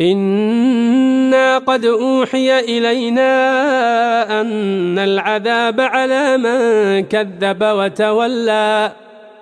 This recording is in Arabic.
إنا قد أوحي إلينا أن العذاب على من كذب وتولى